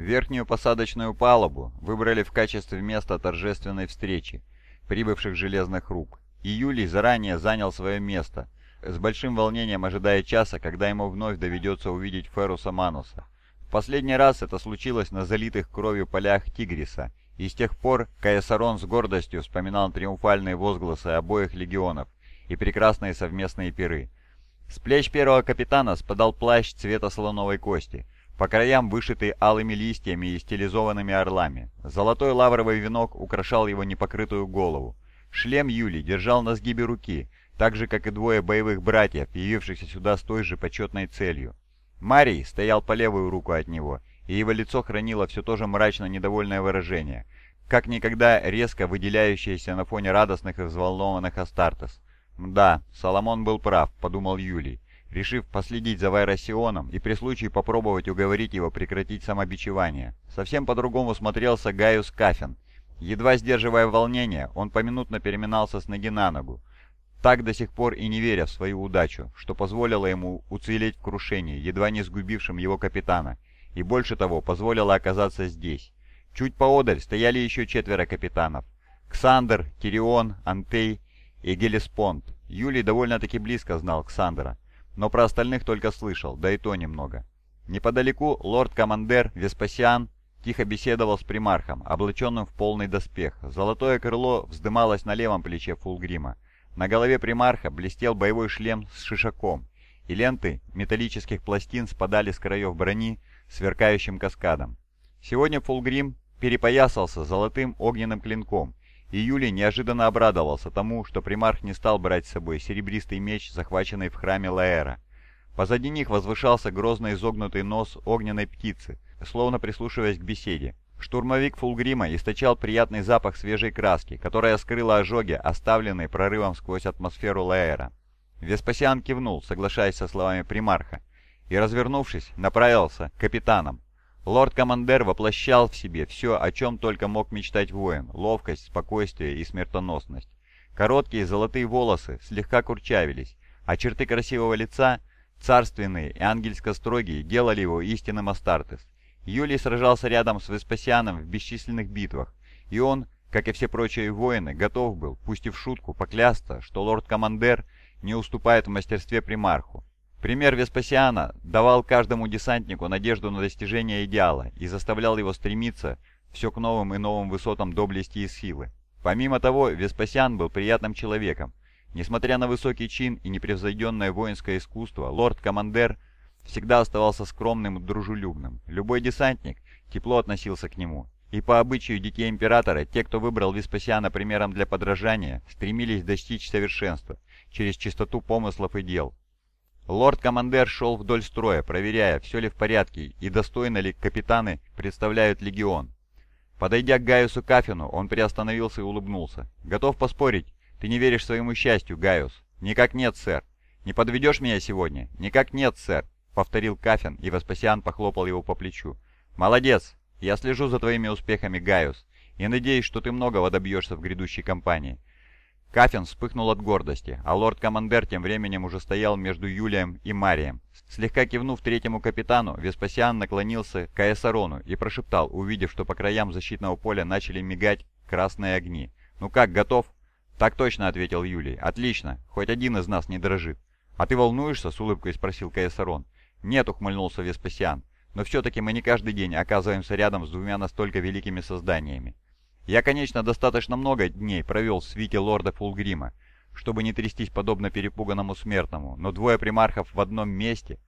Верхнюю посадочную палубу выбрали в качестве места торжественной встречи прибывших железных рук, и Юлий заранее занял свое место, с большим волнением ожидая часа, когда ему вновь доведется увидеть Феруса Мануса. В последний раз это случилось на залитых кровью полях Тигриса, и с тех пор Каесарон с гордостью вспоминал триумфальные возгласы обоих легионов и прекрасные совместные пиры. С плеч первого капитана спадал плащ цвета слоновой кости, по краям вышитый алыми листьями и стилизованными орлами. Золотой лавровый венок украшал его непокрытую голову. Шлем Юли держал на сгибе руки, так же, как и двое боевых братьев, явившихся сюда с той же почетной целью. Марий стоял по левую руку от него, и его лицо хранило все то же мрачно недовольное выражение, как никогда резко выделяющееся на фоне радостных и взволнованных Астартес. «Да, Соломон был прав», — подумал Юлий, решив последить за Вайросионом и при случае попробовать уговорить его прекратить самобичевание. Совсем по-другому смотрелся Гaius Кафен. Едва сдерживая волнение, он поминутно переминался с ноги на ногу, так до сих пор и не веря в свою удачу, что позволило ему уцелеть в крушении, едва не сгубившем его капитана, и больше того, позволило оказаться здесь. Чуть поодаль стояли еще четверо капитанов. Ксандр, Кирион, Антей и Гелеспонд. Юлий довольно-таки близко знал Ксандра, но про остальных только слышал, да и то немного. Неподалеку лорд-командер Веспасиан тихо беседовал с примархом, облаченным в полный доспех. Золотое крыло вздымалось на левом плече Фулгрима. На голове примарха блестел боевой шлем с шишаком, и ленты металлических пластин спадали с краев брони сверкающим каскадом. Сегодня Фулгрим перепоясался золотым огненным клинком, и Юлий неожиданно обрадовался тому, что примарх не стал брать с собой серебристый меч, захваченный в храме Лаэра. Позади них возвышался грозно изогнутый нос огненной птицы, словно прислушиваясь к беседе. Штурмовик Фулгрима источал приятный запах свежей краски, которая скрыла ожоги, оставленные прорывом сквозь атмосферу Лаэра. Веспасиан кивнул, соглашаясь со словами примарха, и, развернувшись, направился к капитанам. Лорд-командер воплощал в себе все, о чем только мог мечтать воин – ловкость, спокойствие и смертоносность. Короткие золотые волосы слегка курчавились, а черты красивого лица, царственные и ангельско-строгие, делали его истинным Астартес. Юлий сражался рядом с Веспасианом в бесчисленных битвах, и он, как и все прочие воины, готов был, пусть и в шутку, поклясться, что лорд-командер не уступает в мастерстве примарху. Пример Веспасиана давал каждому десантнику надежду на достижение идеала и заставлял его стремиться все к новым и новым высотам доблести и силы. Помимо того, Веспасиан был приятным человеком. Несмотря на высокий чин и непревзойденное воинское искусство, лорд-командер – всегда оставался скромным и дружелюбным. Любой десантник тепло относился к нему. И по обычаю детей Императора, те, кто выбрал Веспасиана примером для подражания, стремились достичь совершенства через чистоту помыслов и дел. Лорд-командер шел вдоль строя, проверяя, все ли в порядке и достойно ли капитаны представляют легион. Подойдя к Гaiusу Кафину, он приостановился и улыбнулся. «Готов поспорить? Ты не веришь своему счастью, Гaius?» «Никак нет, сэр». «Не подведешь меня сегодня?» «Никак нет, сэр». — повторил Кафин, и Веспасиан похлопал его по плечу. «Молодец! Я слежу за твоими успехами, Гaius, и надеюсь, что ты многого добьешься в грядущей кампании». Кафин вспыхнул от гордости, а лорд-командер тем временем уже стоял между Юлием и Марием. Слегка кивнув третьему капитану, Веспасиан наклонился к Аэсарону и прошептал, увидев, что по краям защитного поля начали мигать красные огни. «Ну как, готов?» «Так точно», — ответил Юлий. «Отлично, хоть один из нас не дрожит». «А ты волнуешься?» — с улыбкой спросил Каэсарон. «Нет», — ухмыльнулся Веспасиан, «но все-таки мы не каждый день оказываемся рядом с двумя настолько великими созданиями. Я, конечно, достаточно много дней провел в свите лорда Фулгрима, чтобы не трястись подобно перепуганному смертному, но двое примархов в одном месте...»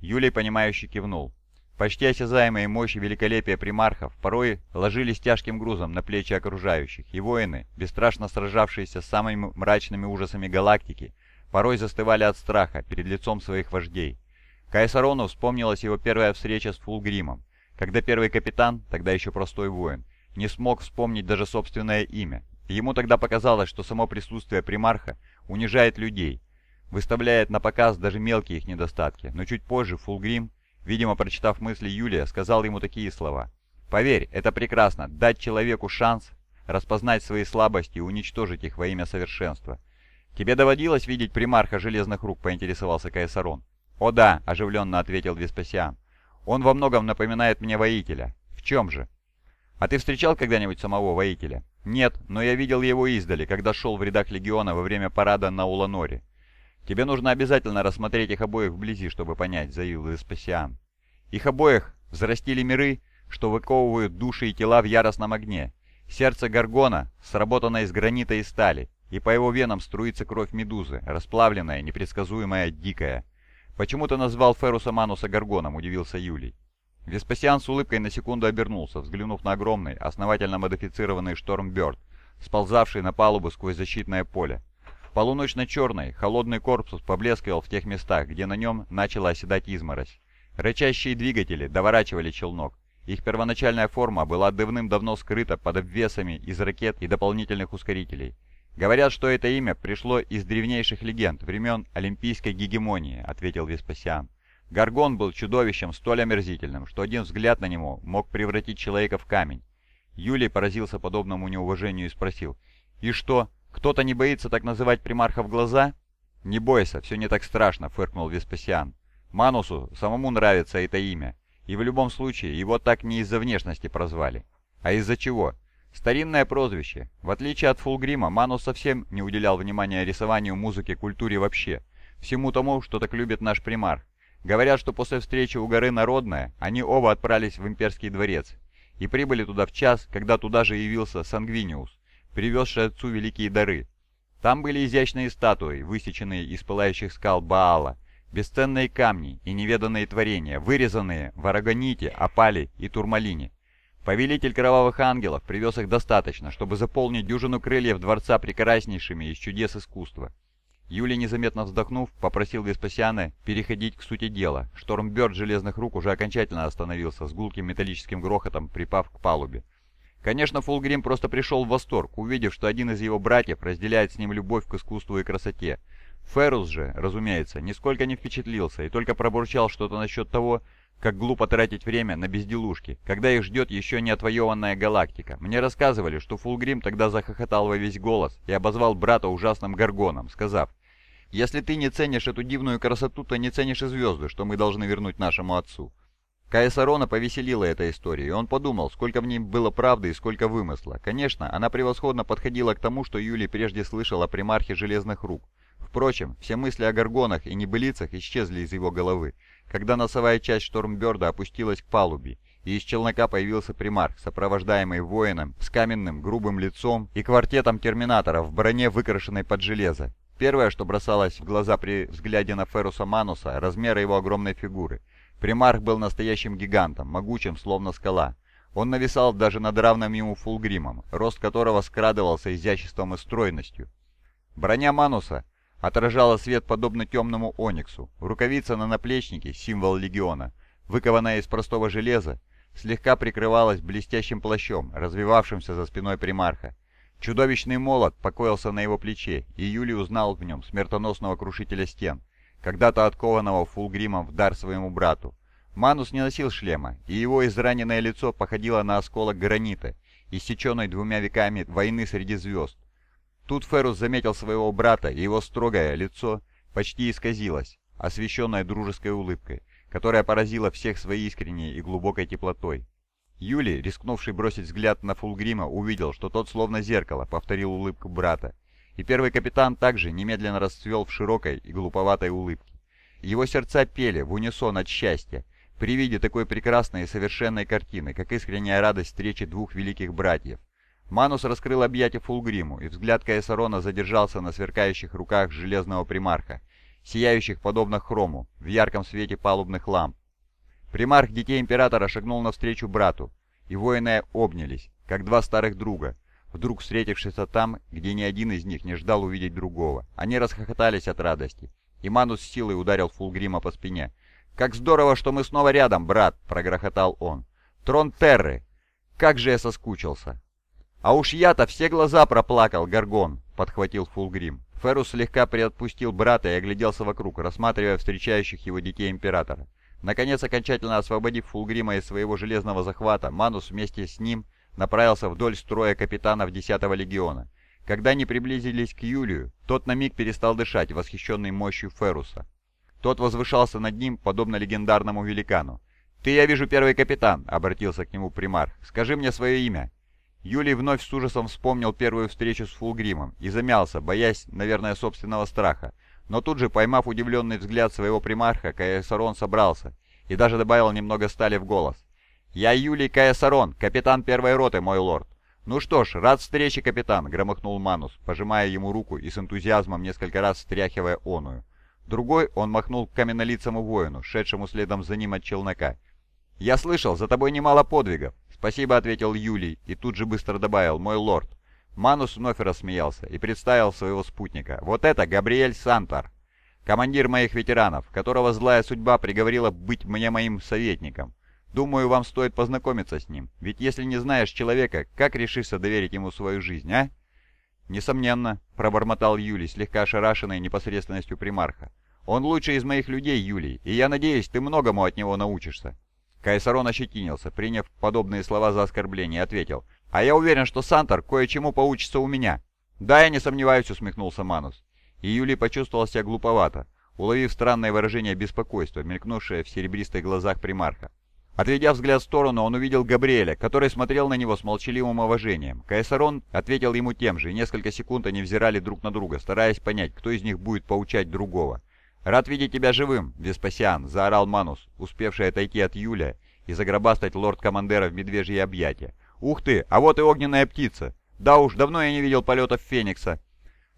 Юлий, понимающе кивнул. Почти осязаемые мощи великолепия примархов порой ложились тяжким грузом на плечи окружающих, и воины, бесстрашно сражавшиеся с самыми мрачными ужасами галактики, порой застывали от страха перед лицом своих вождей. Кайсарону вспомнилась его первая встреча с Фулгримом, когда первый капитан, тогда еще простой воин, не смог вспомнить даже собственное имя. Ему тогда показалось, что само присутствие примарха унижает людей, выставляет на показ даже мелкие их недостатки. Но чуть позже Фулгрим, видимо прочитав мысли Юлия, сказал ему такие слова. «Поверь, это прекрасно, дать человеку шанс распознать свои слабости и уничтожить их во имя совершенства. Тебе доводилось видеть примарха железных рук?» — поинтересовался Каесарон. «О да», — оживленно ответил Веспасиан. «Он во многом напоминает мне воителя. «В чем же?» «А ты встречал когда-нибудь самого воителя?» «Нет, но я видел его издали, когда шел в рядах легиона во время парада на Уланоре. Тебе нужно обязательно рассмотреть их обоих вблизи, чтобы понять», — заявил Веспасиан. «Их обоих взрастили миры, что выковывают души и тела в яростном огне. Сердце Гаргона сработано из гранита и стали, и по его венам струится кровь медузы, расплавленная, непредсказуемая, дикая. «Почему ты назвал Феруса Мануса Гаргоном?» – удивился Юлий. Веспасиан с улыбкой на секунду обернулся, взглянув на огромный, основательно модифицированный Штормберт, сползавший на палубу сквозь защитное поле. Полуночно-черный, холодный корпус поблескивал в тех местах, где на нем начала оседать изморозь. Рычащие двигатели доворачивали челнок, их первоначальная форма была давным-давно скрыта под обвесами из ракет и дополнительных ускорителей. «Говорят, что это имя пришло из древнейших легенд, времен Олимпийской гегемонии», — ответил Веспасиан. Гаргон был чудовищем столь омерзительным, что один взгляд на него мог превратить человека в камень. Юлий поразился подобному неуважению и спросил, «И что, кто-то не боится так называть примарха в глаза?» «Не бойся, все не так страшно», — фыркнул Веспасиан. «Манусу самому нравится это имя. И в любом случае, его так не из-за внешности прозвали. А из-за чего? Старинное прозвище. В отличие от Фулгрима, Манус совсем не уделял внимания рисованию, музыке, культуре вообще. Всему тому, что так любит наш примар. Говорят, что после встречи у горы Народная, они оба отправились в имперский дворец. И прибыли туда в час, когда туда же явился Сангвиниус, привезший отцу великие дары. Там были изящные статуи, высеченные из пылающих скал Баала, Бесценные камни и неведанные творения, вырезанные в арагоните, опале и турмалине. Повелитель кровавых ангелов привез их достаточно, чтобы заполнить дюжину крыльев дворца прекраснейшими из чудес искусства. Юлий, незаметно вздохнув, попросил Веспасиана переходить к сути дела. Штормберт железных рук уже окончательно остановился, с гулким металлическим грохотом припав к палубе. Конечно, Фулгрим просто пришел в восторг, увидев, что один из его братьев разделяет с ним любовь к искусству и красоте. Феррус же, разумеется, нисколько не впечатлился и только пробурчал что-то насчет того, как глупо тратить время на безделушки, когда их ждет еще не отвоеванная галактика. Мне рассказывали, что Фулгрим тогда захохотал во весь голос и обозвал брата ужасным горгоном, сказав, «Если ты не ценишь эту дивную красоту, то не ценишь и звезды, что мы должны вернуть нашему отцу». Каэсарона повеселила эта история, и он подумал, сколько в ней было правды и сколько вымысла. Конечно, она превосходно подходила к тому, что Юлий прежде слышал о примархе Железных Рук. Впрочем, все мысли о горгонах и небылицах исчезли из его головы, когда носовая часть Штормберда опустилась к палубе, и из челнока появился примарх, сопровождаемый воином с каменным грубым лицом и квартетом терминаторов в броне, выкрашенной под железо. Первое, что бросалось в глаза при взгляде на Феруса Мануса, размеры его огромной фигуры. Примарх был настоящим гигантом, могучим, словно скала. Он нависал даже над равным ему фулгримом, рост которого скрадывался изяществом и стройностью. Броня Мануса отражала свет подобно темному ониксу. Рукавица на наплечнике, символ легиона, выкованная из простого железа, слегка прикрывалась блестящим плащом, развивавшимся за спиной примарха. Чудовищный молот покоился на его плече, и Юлий узнал в нем смертоносного крушителя стен, когда-то откованного фулгримом в дар своему брату. Манус не носил шлема, и его израненное лицо походило на осколок гранита, иссеченный двумя веками войны среди звезд. Тут Феррус заметил своего брата, и его строгое лицо почти исказилось, освещенное дружеской улыбкой, которая поразила всех своей искренней и глубокой теплотой. Юлий, рискнувший бросить взгляд на Фулгрима, увидел, что тот словно зеркало повторил улыбку брата, и первый капитан также немедленно расцвел в широкой и глуповатой улыбке. Его сердца пели в унисон от счастья при виде такой прекрасной и совершенной картины, как искренняя радость встречи двух великих братьев. Манус раскрыл объятия Фулгриму, и взгляд Каэсарона задержался на сверкающих руках железного примарха, сияющих подобно хрому, в ярком свете палубных ламп. Примарх Детей Императора шагнул навстречу брату, и воины обнялись, как два старых друга, вдруг встретившись там, где ни один из них не ждал увидеть другого. Они расхохотались от радости, и Манус силой ударил Фулгрима по спине. «Как здорово, что мы снова рядом, брат!» — прогрохотал он. «Трон Терры! Как же я соскучился!» «А уж я-то все глаза проплакал, Гаргон!» — подхватил Фулгрим. Ферус слегка приотпустил брата и огляделся вокруг, рассматривая встречающих его детей Императора. Наконец, окончательно освободив Фулгрима из своего железного захвата, Манус вместе с ним направился вдоль строя капитанов 10-го легиона. Когда они приблизились к Юлию, тот на миг перестал дышать, восхищенный мощью Феруса. Тот возвышался над ним, подобно легендарному великану. «Ты, я вижу, первый капитан», — обратился к нему примарх. «Скажи мне свое имя». Юлий вновь с ужасом вспомнил первую встречу с Фулгримом и замялся, боясь, наверное, собственного страха. Но тут же, поймав удивленный взгляд своего примарха, Каесарон собрался и даже добавил немного стали в голос. «Я Юлий Каесарон, капитан первой роты, мой лорд». «Ну что ж, рад встрече, капитан», — громыхнул Манус, пожимая ему руку и с энтузиазмом несколько раз встряхивая оную. Другой он махнул к каменнолицому воину, шедшему следом за ним от челнока. «Я слышал, за тобой немало подвигов. «Спасибо», — ответил Юлий, и тут же быстро добавил «мой лорд». Манус вновь рассмеялся и представил своего спутника. «Вот это Габриэль Сантар, командир моих ветеранов, которого злая судьба приговорила быть мне моим советником. Думаю, вам стоит познакомиться с ним, ведь если не знаешь человека, как решишься доверить ему свою жизнь, а?» «Несомненно», — пробормотал Юлий, слегка ошарашенный непосредственностью примарха. «Он лучший из моих людей, Юлий, и я надеюсь, ты многому от него научишься». Кайсарон ощетинился, приняв подобные слова за оскорбление, ответил. «А я уверен, что Сантор кое-чему поучится у меня». «Да, я не сомневаюсь», — усмехнулся Манус. И Юлий почувствовал себя глуповато, уловив странное выражение беспокойства, мелькнувшее в серебристых глазах примарха. Отведя взгляд в сторону, он увидел Габриэля, который смотрел на него с молчаливым уважением. Кайсарон ответил ему тем же, и несколько секунд они взирали друг на друга, стараясь понять, кто из них будет поучать другого. «Рад видеть тебя живым, Веспасиан!» — заорал Манус, успевший отойти от Юлия и загробастать лорд-командера в медвежье объятия. «Ух ты, а вот и огненная птица! Да уж, давно я не видел полетов Феникса!»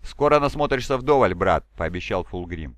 «Скоро насмотришься вдоволь, брат!» — пообещал Фулгрим.